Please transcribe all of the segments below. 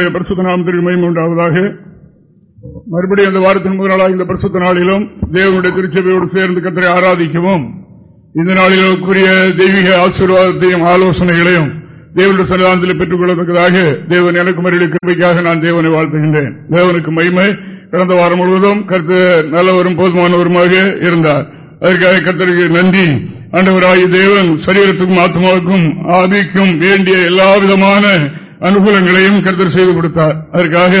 கர்த்தருடைய பரிசுத்த நாமத்திற்கு மயம் உண்டாவதாக மறுபடியும் அந்த வாரத்தின் முதல் நாளாக இந்த பரிசுத்த நாளிலும் தேவனுடைய திருச்சபையோடு சேர்ந்து கத்தரை ஆராதிக்கவும். இந்த நாளிலுக்குரிய தெய்வீக ஆசீர்வாதத்தையும் ஆலோசனைகளையும் தேவனுடைய சன்னிதானத்தில் பெற்றுக் கொள்ளத்தக்கதாக தேவன் எனக்கு மறுபடியும் கிருமைக்காக நான் தேவனை வாழ்த்துகின்றேன். தேவனுக்கு மகிமை. கடந்த வாரம் முழுவதும் கருத்து நல்லவரும் போதுமானவருமாக இருந்தார். அதற்காக கத்தருக்கு நன்றி. ஆண்டவராய தேவன் சரீரத்துக்கும் ஆத்மாவுக்கும் ஆதிக்கும் வேண்டிய எல்லா விதமான அனுகூலங்களையும் கருத்தர் செய்து கொடுத்தார். அதற்காக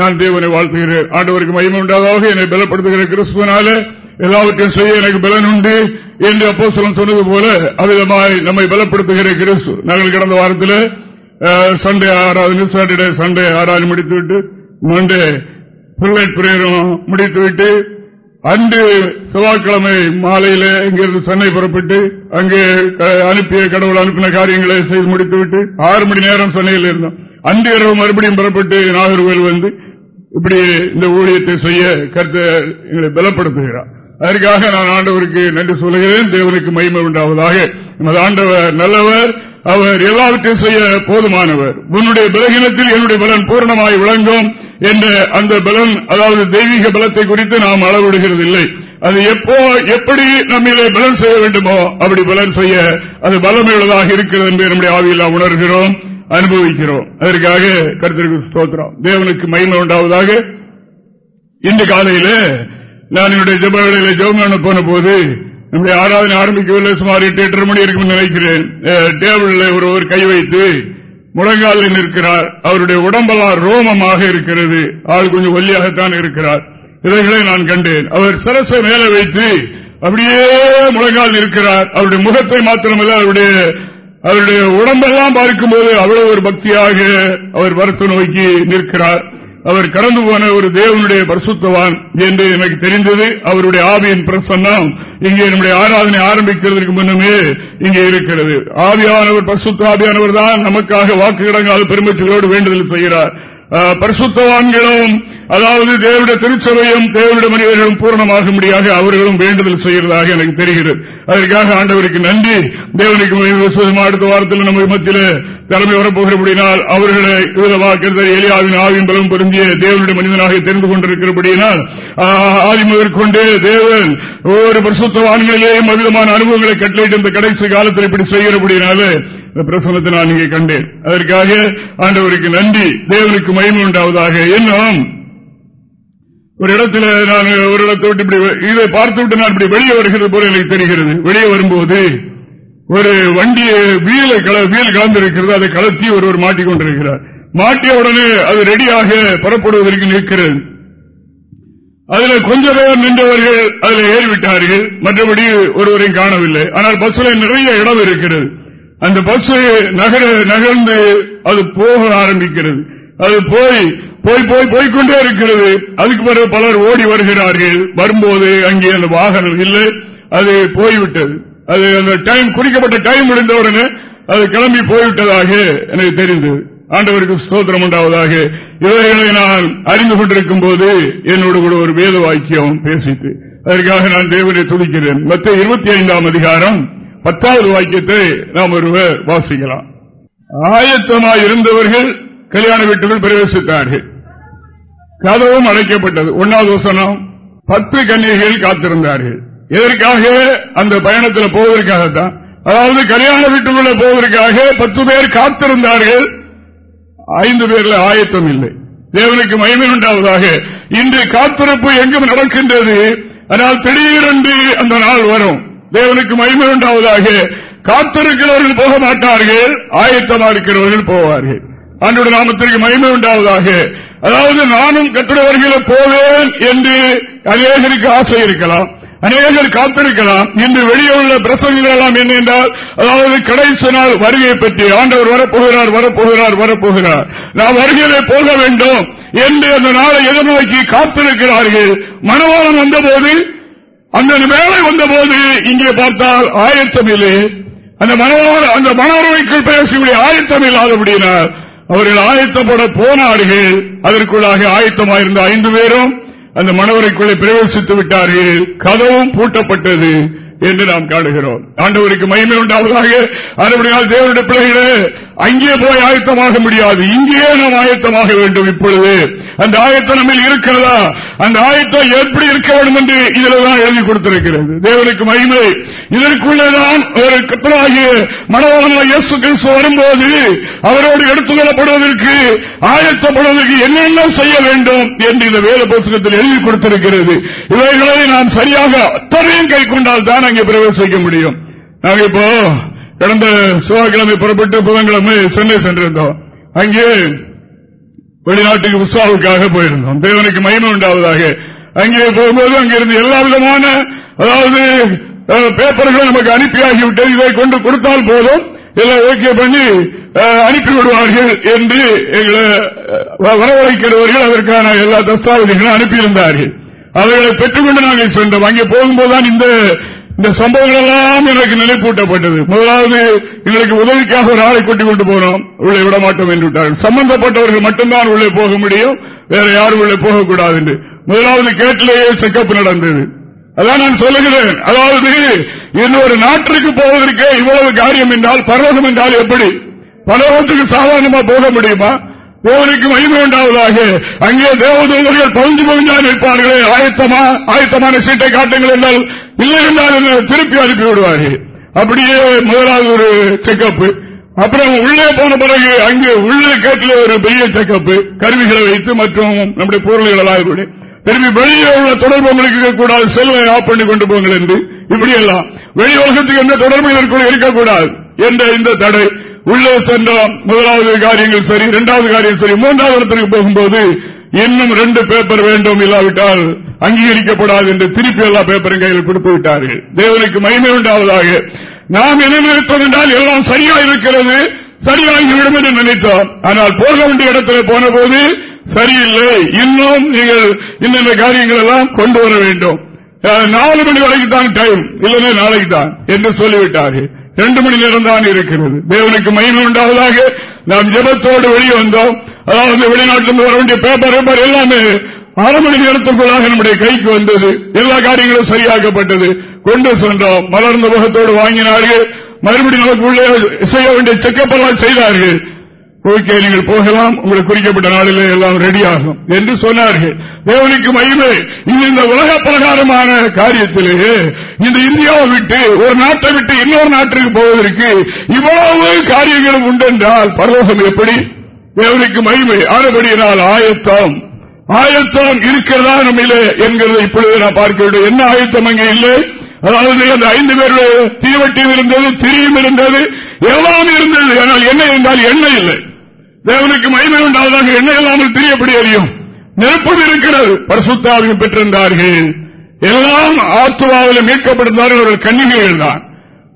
நான் தேவனை வாழ்த்துகிறேன். ஆண்டவருக்கு மகிமை உண்டாதாக என்னை பலப்படுத்துகிற கிறிஸ்துவனால எல்லாவற்றையும் செய்ய எனக்கு பலன் உண்டு என்று அப்போ சொல்லம் சொன்னது போல அவ்விதமாய் நம்மை பலப்படுத்துகிற கிறிஸ்து. நாங்கள் கடந்த வாரத்தில் சண்டே ஆறாவது சாட்டர்டே சண்டே ஆறாவது முடித்துவிட்டு மண்டே பிள்ளைட் பிரேரம் முடித்துவிட்டு அன்று செவ்வாய்க்கிழமை மாலையில இங்கிருந்து சென்னை புறப்பட்டு அங்கே அனுப்பிய கடவுள் அனுப்பின காரியங்களை செய்து முடித்துவிட்டு ஆறு மணி நேரம் சென்னையில் இருந்தோம். அன்று இரவு மறுபடியும் புறப்பட்டு நாகர்கோவில் வந்து இப்படி இந்த ஊழியத்தை செய்ய கருத்தை எங்களை பலப்படுத்துகிறார். அதற்காக நான் ஆண்டவருக்கு நன்றி சொல்கிறேன் தேவனுக்கு மகிமை உண்டாவதாக. நமது ஆண்டவர் நல்லவர். அவர் எல்லாவற்றையும் செய்ய போதுமானவர். உன்னுடைய பலகீனத்தில் என்னுடைய பலன் பூர்ணமாய் விளங்கும். என்ற அந்த பலன் அதாவது தெய்வீக பலத்தை குறித்து நாம் அளவிடுகிறது இல்லை அது எப்போ எப்படி நம்மளே பலன் செய்ய வேண்டுமோ அப்படி பலன் செய்ய அது பலமுள்ளதாக இருக்கிறது என்று நம்முடைய ஆவியில் உணர்கிறோம் அனுபவிக்கிறோம். அதற்காக கருத்திற்கு ஸ்தோத்திரம். தேவனுக்கு மயிமை உண்டாவதாக. இன்று காலையில நான் என்னுடைய ஜபங்களில் ஜெபம் போன போது நம்முடைய ஆராதனை ஆரம்பிக்கவில்லை சுமார் எட்டு எட்டரை மணி இருக்கும் நினைக்கிறேன். டேபிளில் ஒருவர் கை வைத்து முழங்காலில் நிற்கிறார். அவருடைய உடம்பெல்லாம் ரோமமாக இருக்கிறது. ஆள் கொஞ்சம் ஒல்லியாகத்தான் இருக்கிறார். இவைகளை நான் கண்டேன். அவர் சரசை மேல வைத்து அப்படியே முழங்கால் இருக்கிறார் அவருடைய முகத்தை மாத்திரமல்ல அவருடைய அவருடைய உடம்பெல்லாம் பார்க்கும்போது அவ்வளவு ஒரு பக்தியாக அவர் வருத்த நோக்கி நிற்கிறார். அவர் கடந்து போன ஒரு தேவனுடைய பரிசுத்தவான் என்று எனக்கு தெரிந்தது. அவருடைய ஆவியின் பிரசன்னம் இங்கே நம்முடைய ஆராதனை ஆரம்பிக்கிறதுக்கு முன்னமே இங்கே இருக்கிறது. ஆவியானவர் பரிசுத்த ஆவியானவர் தான் நமக்காக வாக்குகிடங்கால் பெருமச்சலோடு வேண்டுதல் செய்கிறார். பரிசுத்தவான்களும் அதாவது தேவிட திருச்சபையும் தேவிட மனிதர்களும் பூர்ணமாக முடியாக அவர்களும் வேண்டுதல் செய்கிறதாக எனக்கு தெரிகிறது. அதற்காக ஆண்டவருக்கு நன்றி. தேவனுக்கு அடுத்த வாரத்தில் நம்ம மத்தியில் தலைமை வரப்போகிறபடினால் அவர்களை வாக்கிறது எலியாவின் ஆவின் பலம் பொருந்திய தேவனுடைய மனிதனாக தெரிந்து கொண்டிருக்கிறபடியினால் ஆதி முதற்கொண்டு தேவன் ஒவ்வொரு பிரசுத்தவான்களிலேயும் அவ்விதமான அனுபவங்களை கட்டளையிட்டு இந்த கடைசி காலத்தில் இப்படி செய்கிறபடினால பிரசனத்தை நான் இங்கே கண்டேன். அதற்காக ஆண்டவருக்கு நன்றி. தேவனுக்கு மயிமை உண்டாவதாக. இன்னும் ஒரு இடத்துல நான் ஒரு இடத்தை விட்டு இப்படி இதை பார்த்து விட்டு நான் இப்படி வெளியே வருகிறது போல எனக்கு தெரிகிறது. வெளியே வரும்போது ஒரு வண்டி வீல வீல் கலந்திருக்கிறது அதை கலத்தி ஒருவர் மாட்டிக்கொண்டிருக்கிறார் மாட்டிய உடனே அது ரெடியாக புறப்படுவதற்கு நிற்கிறது. அதுல கொஞ்ச பேர் நின்றவர்கள் அதில் ஏறிவிட்டார்கள். மற்றபடி ஒருவரையும் காணவில்லை. ஆனால் பஸ்ல நிறைய இடம் இருக்கிறது. அந்த பஸ் நகர நகர்ந்து அது போக ஆரம்பிக்கிறது. அது போய் போய் போய் போய்கொண்டே இருக்கிறது. அதுக்கு பிறகு பலர் ஓடி வருகிறார்கள். வரும்போது அங்கே அந்த வாகனம் இல்லை. அது போய்விட்டது. அது அந்த டைம் குறிக்கப்பட்ட டைம் முடிந்தவுடனே அது கிளம்பி போய்விட்டதாக எனக்கு தெரிந்தது. ஆண்டவருக்கு ஸ்தோத்திரம் உண்டாவதாக. இவர்களை நான் அறிந்து கொண்டிருக்கும் போது என்னோடு கூட ஒரு வேத வாக்கியம் பேசிட்டு அதற்காக நான் தேவனை துடிக்கிறேன் மற்ற இருபத்தி ஐந்தாம் அதிகாரம் பத்தாவது வாக்கியத்தை நாம் ஒருவர் வாசிக்கலாம். ஆயத்தமாய் இருந்தவர்கள் கல்யாண வீட்டுக்குள் பிரவேசித்தார்கள். கதவும் அடைக்கப்பட்டது. ஒன்னாவது வசனம் பத்து கன்னிகைகள் காத்திருந்தார்கள். எதற்காக அந்த பயணத்தில் போவதற்காகத்தான்? அதாவது கல்யாண வீட்டுக்குள்ள போவதற்காக பத்து பேர் காத்திருந்தார்கள். ஐந்து பேர்ல ஆயத்தம் இல்லை. தேவனுக்கு மகிமை உண்டாவதாக. இன்று காத்திருப்பு எங்கும் நடக்கின்றது. ஆனால் திடீரென்று அந்த நாள் வரும். தேவனுக்கு மகிமை உண்டாவதாக. காத்திருக்கிறவர்கள் போக மாட்டார்கள். ஆயத்தமா இருக்கிறவர்கள் போவார்கள். அன்றோட நாமத்திற்கு மகிமை உண்டாவதாக. அதாவது நானும் கட்டுறவர்களை போவேன் என்று அநேகருக்கு ஆசை இருக்கலாம். அநேகர் காத்திருக்கலாம். இன்று வெளியே உள்ள பிரசங்கள் எல்லாம் என்ன என்றால் அதாவது கடைசி நாள் வருகையை பற்றி ஆண்டவர் வரப்போகிறார் வரப்போகிறார் வரப்போகிறார். நாம் வருகையிலே போக வேண்டும் என்று அந்த நாளை எதிர்நோக்கி காத்திருக்கிறார்கள். மனவாளம் வந்தபோது அந்த வேலை வந்தபோது இங்கே பார்த்தால் ஆயத்தம் இல்லை அந்த மனவாள அந்த மனோரமைக்குள் பேசக்கூடிய ஆயத்தம் இல்லாதபடியினால் அவர்கள் ஆயத்தப்பட போனார்கள். அதற்குள்ளாக ஆயத்தமாயிருந்த ஐந்து பேரும் அந்த மனவரைக்குள்ளே பிரவேசித்து விட்டார்கள் கதவும் பூட்டப்பட்டது என்று நாம் காணுகிறோம். ஆண்டவருக்கு மகிமை உண்டாவதாக அதுபடியால் தேவனுடைய பிள்ளைகளே அங்கே போய் ஆயத்தமாக முடியாது. இங்கேயே நாம் ஆயத்தமாக வேண்டும் இப்பொழுது. அந்த ஆயத்தம் நம்ம இருக்கிறதா? அந்த ஆயத்தம் எப்படி இருக்க வேண்டும் என்று இதில்தான் எழுதி கொடுத்திருக்கிறது. தேவனுக்கு மகிமை. இதற்குள்ளேதான் ஒரு கத்தலாகிய மனவான இயேசு கிறிஸ்து வரும்போது அவரோடு எடுத்துக்கொள்ளப்படுவதற்கு ஆயத்தப்படுவதற்கு என்னென்ன செய்ய வேண்டும் என்று இந்த வேத புத்தகத்தில் எழுதி கொடுத்திருக்கிறது. இவைகளை நாம் சரியாக அத்தனையும் கை கொண்டால் தான் அங்கே பிரவேசிக்க முடியும். நாங்கள் இப்போ கடந்த செவ்வாய்க்கிழமை புறப்பட்டு புதன்கிழமை சென்னை சென்றிருந்தோம். அங்கே வெளிநாட்டுக்கு உற்சாவுக்காக போயிருந்தோம். தேவனுக்கு மகிமை உண்டாவதாக. அங்கே போகும்போது அங்கிருந்து எல்லா விதமான அதாவது பேப்பர்களை நமக்கு அனுப்பியாகிவிட்டது இதை கொண்டு கொடுத்தால் போதும். எல்லாம் ஓகே பண்ணி அனுப்பி விடுவார்கள் என்று எங்களை வரவழைக்கிறவர்கள் அதற்கான எல்லா தஸ்தாவதிகளும் அனுப்பியிருந்தார்கள். அவைகளை பெற்றுக்கொண்டு நாங்கள் சென்றோம். அங்கே போகும்போதுதான் இந்த இந்த சம்பவங்கள் எல்லாம் எனக்கு நினைப்பூட்டப்பட்டது. முதலாவது எங்களுக்கு உதவிக்காக ஒரு ஆளை கொண்டு கொண்டு போனோம். உள்ளே விட மாட்டோம் என்று விட்டார்கள். சம்பந்தப்பட்டவர்கள் மட்டும்தான் உள்ளே போக முடியும். வேற யாரும் உள்ளே போகக்கூடாது என்று. முதலாவது கேட்டிலேயே செக்கப் நடந்தது. அதான் நான் சொல்லுகிறேன். அதாவது இன்னொரு நாட்டிற்கு போவதற்கே இவ்வளவு காரியம் என்றால் பரவசம் என்றால் எப்படி? பரவசத்துக்கு சாதாரணமா போக முடியுமா? தேவனுக்கு மகிமை உண்டாவதாக. அங்கே தேவதூதர்கள் பகுந்து பகுந்தான் இருப்பார்களே ஆயத்தமா ஆயத்தமான சீட்டை காட்டுங்கள் என்றால் இல்லை என்றால் திருப்பி அனுப்பி விடுவார்கள். அப்படியே முதலாவது ஒரு செக்கப் அப்புறம் உள்ளே போன பிறகு அங்கே உள்ளே கேட்டில் ஒரு பெரிய செக்கப் கருவிகளை வைத்து மற்றும் நம்முடைய பொருள்கள் கூட. திரும்பி வெளியே உள்ள தொடர்பு உங்களுக்கு கூடாது. செல்வம் ஆஃப் பண்ணி கொண்டு போங்கள் என்று. இப்படி எல்லாம் வெளி உலகத்துக்கு எந்த தொடர்பு இருக்கக்கூடாது என்ற இந்த தடை. உள்ளே சென்ற முதலாவது காரியங்கள் சரி இரண்டாவது காரியம் சரி மூன்றாவது இடத்திற்கு போகும்போது இன்னும் ரெண்டு பேப்பர் வேண்டும் இல்லாவிட்டால் அங்கீகரிக்கப்படாது என்று திருப்பி எல்லா பேப்பரும் கையில் கொடுத்து விட்டார்கள் தேவனுக்கு மகிமை உண்டாவதாக. நாம் என்ன என்றால் எல்லாம் சரியா இருக்கிறது. சரியாகிவிடும் என்று நினைத்தோம். ஆனால் போக வேண்டிய இடத்துல போன போது சரியில்லை. இன்னும் நீங்கள் இன்னென்ன காரியங்கள் எல்லாம் கொண்டு வர வேண்டும். நாலு மணி வரைக்கும் தான் டைம் இல்லைன்னா நாளைக்கு தான் என்று சொல்லிவிட்டார்கள். ரெண்டு மணி நேரம் தான் இருக்கிறது. தேவனுக்கு மகிமை உண்டாவதாக நாம் ஜபத்தோடு வெளியே வந்தோம். அதாவது வெளிநாட்டிலிருந்து வர வேண்டிய பேப்பர் பேப்பர் எல்லாமே அரை மணி நேரத்திற்குள்ளாக நம்முடைய கைக்கு வந்தது. எல்லா காரியங்களும் சரியாக்கப்பட்டது. கொண்டு சென்றோம். மலர்ந்த முகத்தோடு வாங்கினார்கள். மறுபடியும் நமக்கு உள்ளே செய்ய வேண்டிய செக்கப் எல்லாம் செய்தார்கள். ஓகே நீங்கள் போகலாம். உங்களுக்கு குறிக்கப்பட்ட நாளிலே எல்லாம் ரெடி ஆகும் என்று சொன்னார்கள். தேவனுக்கு மகிமை. இந்த உலக பிரகாரமான காரியத்திலேயே இந்த இந்தியாவை விட்டு ஒரு நாட்டை விட்டு இன்னொரு நாட்டிற்கு போவதற்கு இவ்வளவு காரியங்களும் உண்டென்றால் பரலோகம் எப்படி? தேவனுக்கு மகிமை ஆனபடியினால் ஆயத்தம். ஆயத்தம் இருக்கிறதா நம்மளே என்கிறத இப்பொழுது நான் பார்க்க வேண்டும் என்ன ஆயத்தம் அங்கே இல்லை? அதாவது அந்த ஐந்து பேருடைய தீவட்டியும் இருந்தது திரியும் இருந்தது எல்லாம் இருந்தது. ஆனால் என்ன இருந்தால் எண்ணெய் இல்லை. தேவனுக்கு மகிமை உண்டாவதாக எண்ணெய் இல்லாமல் தெரியப்படி அறியும். நெருப்பது இருக்கிறது. பரிசுத்தாவையும் பெற்றிருந்தார்கள். எல்லாம் ஆத்துவாவில் மீட்கப்பட்டிருந்தார்கள். அவர்கள் கன்னிகைகள் தான்.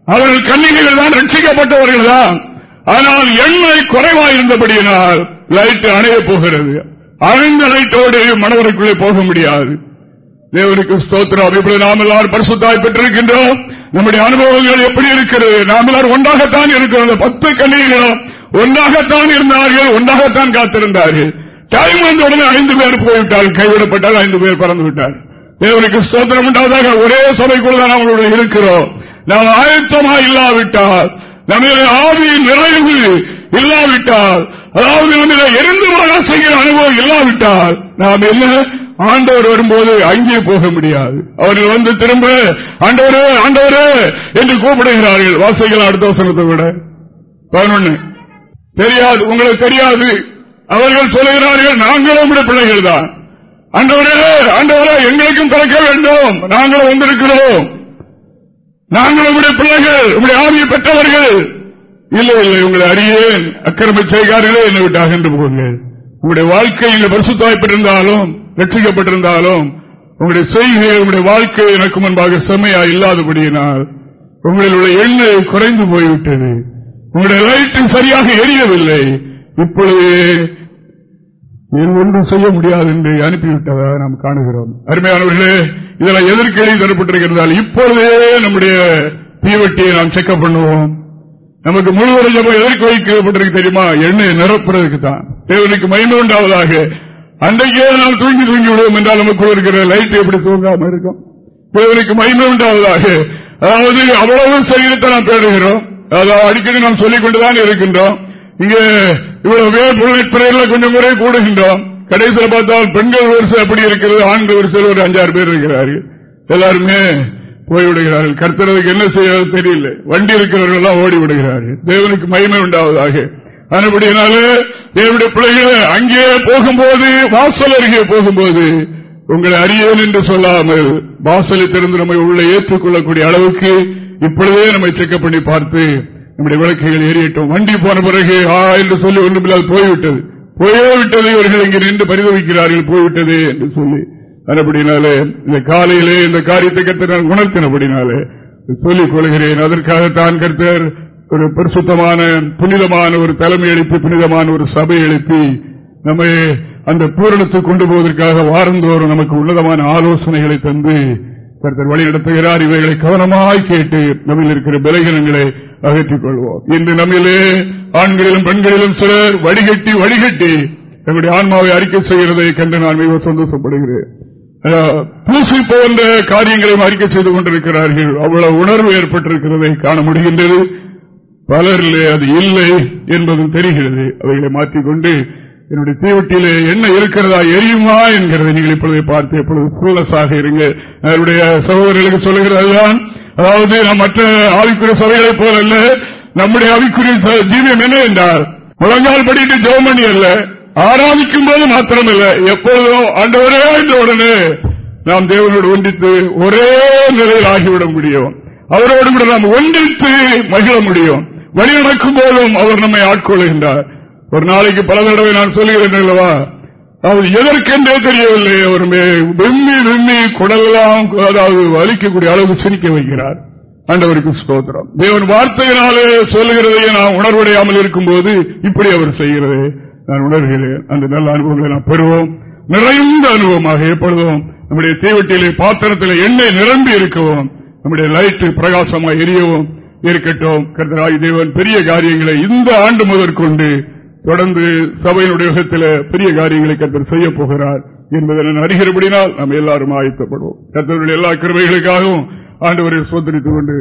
அவர்கள் கன்னிகைகள் தான் ரட்சிக்கப்பட்டவர்கள் தான். ஆனால் எண்ணெய் குறைவாயிருந்தபடியினால் லைட் அணைய போகிறது. அணைந்த லைட்டோடு மனவருக்குள்ளே போக முடியாது. தேவனுக்கு ஸ்தோத்திரம். இப்படி நாம் எல்லாரும் பரிசுத்தாய் பெற்றிருக்கின்றோம். நம்முடைய அனுபவங்கள் எப்படி இருக்கிறது? நாம் எல்லாரும் ஒன்றாகத்தான் இருக்கிறோம். பத்து கண்ணிகளும் ஒன்றாகத்தான் இருந்தார்கள் ஒன்றாகத்தான் காத்திருந்தார்கள். டைம் வந்த உடனே ஐந்து பேர் போய்விட்டால் கைவிடப்பட்டால் ஐந்து பேர் பறந்து விட்டார் தேவனுக்கு ஸ்தோத்திரம் உண்டாவதாக ஒரே சபைக்குள்ள தான் அவங்களுடைய இருக்கிறோம். நாம் ஆயத்தமா இல்லாவிட்டால் நம்ம ஆவியின் நிறைவு இல்லாவிட்டால் அதாவது நம்ம எரிந்து வர செய்கிற அனுபவம் இல்லாவிட்டால் நாம் என்ன? ஆண்டவர் வரும்போது அங்கே போக முடியாது. அவர்கள் வந்து திரும்ப ஆண்டவரே ஆண்டவரே என்று கூப்பிடுகிறார்கள். வாசைகள் அடுத்த வசனத்தை விட பதினொன்னு. தெரியாது உங்களுக்கு தெரியாது. அவர்கள் சொல்லுகிறார்கள் நாங்களும் பிள்ளைகள் தான். ஆண்டவரே ஆண்டவரே எங்களுக்கும் திறக்க வேண்டும். நாங்களும் வந்திருக்கிறோம். நாங்களும் உங்களுடைய பிள்ளைகள் உங்களுடைய ஆவியை பெற்றவர்கள். இல்லை இல்லை உங்களை அறியேன். அக்கிரம செய்கார்களே என்னை விட்டு அகன்று போங்கள். உங்களுடைய வாழ்க்கையில் பரிசுத்தாய்ப்பட்டிருந்தாலும் ரட்சிக்கப்பட்டிருந்தாலும் உங்களுடைய செய்கை உங்களுடைய வாழ்க்கை எனக்கு முன்பாக செம்மையா இல்லாதபடியினால் உங்களில் உள்ள எண்ணெய் குறைந்து போய்விட்டது. உங்களுடைய லைட்டு சரியாக எரியவில்லை. இப்பொழுது ஒன்றும் செய்ய முடியாது என்று அனுப்பிவிட்டதாக நாம் காணுகிறோம். அருமையானவர்களே இதெல்லாம் எதிர்கேள்வி தரப்பட்டிருக்கிறதால் இப்பொழுதே நம்முடைய தீவட்டியை நாம் செக்கப் பண்ணுவோம். நமக்கு முழுவதும் எதற்கு வைக்கப்பட்டிருக்கு தெரியுமா? எண்ணெய் நிரப்புறதுக்கு தான். தேவனுக்கு மயிமை உண்டாவதாக. அன்றைக்கே நாம் தூங்கி தூங்கி விடுவோம் என்றால் நமக்குள் இருக்கிற லைட் எப்படி தூங்காம இருக்கும்? தேவனுக்கு மயிமை உண்டாவதாக. அதாவது அவ்வளவு சரீரத்தை நாம் தேடுகிறோம். அதாவது அடிக்கடி நாம் சொல்லிக் கொண்டுதான் இருக்கின்றோம். இங்கே இவ்வளவு பேர் கொஞ்சம் முறை கூடுகின்றோம். கடைசியில் பார்த்தால் பெண்கள் வரிசை அப்படி இருக்கிறது ஆண்கள் வரிசையில் ஒரு அஞ்சாறு பேர் இருக்கிறார்கள். எல்லாருமே போய்விடுகிறார்கள் கர்த்தரதுக்கு என்ன செய்ய தெரியல. வண்டி இருக்கிறவர்கள் எல்லாம் ஓடி விடுகிறார்கள். தேவனுக்கு மகிமை உண்டாவதாக. அதுபடினால தேவனுடைய பிள்ளைகளை அங்கே போகும்போது வாசல் அருகே போகும்போது உங்களை அறியேன் என்று சொல்லாமல் வாசலை திறந்து நம்மை உள்ள ஏற்றுக்கொள்ளக்கூடிய அளவுக்கு இப்பொழுதே நம்மை செக்கப் பண்ணி பார்த்து நம்முடைய விளக்குகள் ஏறிட்டோம். வண்டி போன பிறகு ஆ என்று சொல்லி ஒன்றுமில்லாது போய்விட்டது. போய்விட்டது இவர்கள் இங்கு நின்று பரிதவிக்கிறார்கள் போய்விட்டது என்று சொல்லி அதுபடினாலே இந்த காலையிலே இந்த காரியத்தை கருத்து நான் உணர்த்தினபடினாலே சொல்லிக் கொள்கிறேன். அதற்காகத்தான் கருத்தர் ஒரு பரிசுத்தமான புனிதமான ஒரு தலைமை எழுப்பி புனிதமான ஒரு சபை எழுப்பி நம்மை அந்த பூரணத்தை கொண்டு போவதற்காக வாரந்தோறும் நமக்கு உன்னதமான ஆலோசனைகளை தந்து கருத்தர் வழி நடத்துகிறார் இவைகளை கவனமாய் கேட்டு நம்மில் இருக்கிற பலகீனங்களை அகற்றிக் கொள்வோம் இன்று நம்மிலே ஆண்களிலும் பெண்களிலும் சிலர் வடிகட்டி வடிகட்டி நம்முடைய ஆன்மாவை அறிக்கை செய்கிறதை கண்டு நான் மிக சந்தோஷப்படுகிறேன். பூசி போன்ற காரியங்களையும் அறிக்கை செய்து கொண்டிருக்கிறார்கள். அவ்வளவு உணர்வு ஏற்பட்டிருக்கிறதை காண முடிகின்றது. பலரிலே அது இல்லை என்பதும் தெரிகிறது. அவைகளை மாற்றிக்கொண்டு என்னுடைய தீவட்டியிலே என்ன இருக்கிறதா எரியுமா என்கிறதை நீங்கள் இப்பொழுது பார்த்து எப்பொழுது ஃபுல்லஸாக இருங்க என்னுடைய சகோதரர்களுக்கு சொல்லுகிறதுதான் அதாவது மற்ற ஆவிக்குரிய சபைகளைப் போல அல்ல நம்முடைய ஆவிக்குரிய ஜீவியம் என்ன என்றால் முழங்கால் படிட்டு ஜெவமணி அல்ல ஆராதிக்கும் போது மாத்திரமில்லை எப்பொழுதும் ஆண்டவரே என்ற உடனே நாம் தேவனோடு ஒன்றித்து ஒரே நிலையில் ஆகிவிட முடியும். அவரோடு கூட நாம் ஒன்றித்து மகிழ முடியும். வழி நடக்கும் போதும் அவர் நம்மை ஆட்கொள்கின்றார் ஒரு நாளைக்கு பல தடவை நான் சொல்லுகிறேன் அல்லவா அவர் எதற்கென்றே தெரியவில்லை அவர் விம்மி விம்மி குடலாம் அதாவது வலிக்கக்கூடிய அளவு சிரிக்க வைக்கிறார். ஆண்டவருக்கு ஸ்தோத்திரம். தேவன் வார்த்தையினாலே சொல்லுகிறதையே நான் உணர்வடையாமல் இருக்கும்போது இப்படி அவர் செய்கிறது. நான் உணர்கிறேன். அந்த நல்ல அனுபவங்களை நாம் பெறுவோம். நிறைந்த அனுபவமாக எப்பொழுதும் நம்முடைய தீவட்டியிலே பாத்திரத்தில் எண்ணெய் நிரம்பி இருக்கவும் நம்முடைய லைட்டு பிரகாசமாக எரியவும் இருக்கட்டும். கருத்தராய் தேவன் பெரிய காரியங்களை இந்த ஆண்டு முதற்கொண்டு தொடர்ந்து சபையினுடைய யுகத்தில் பெரிய காரியங்களை கத்தர் செய்ய போகிறார் என்பதை நான் அறிகிறபடினால் நாம் எல்லாரும் ஆயத்தப்படுவோம். கத்தருடைய எல்லா கிருமைகளுக்காகவும் ஆண்டவரை சோதரித்துக் கொண்டு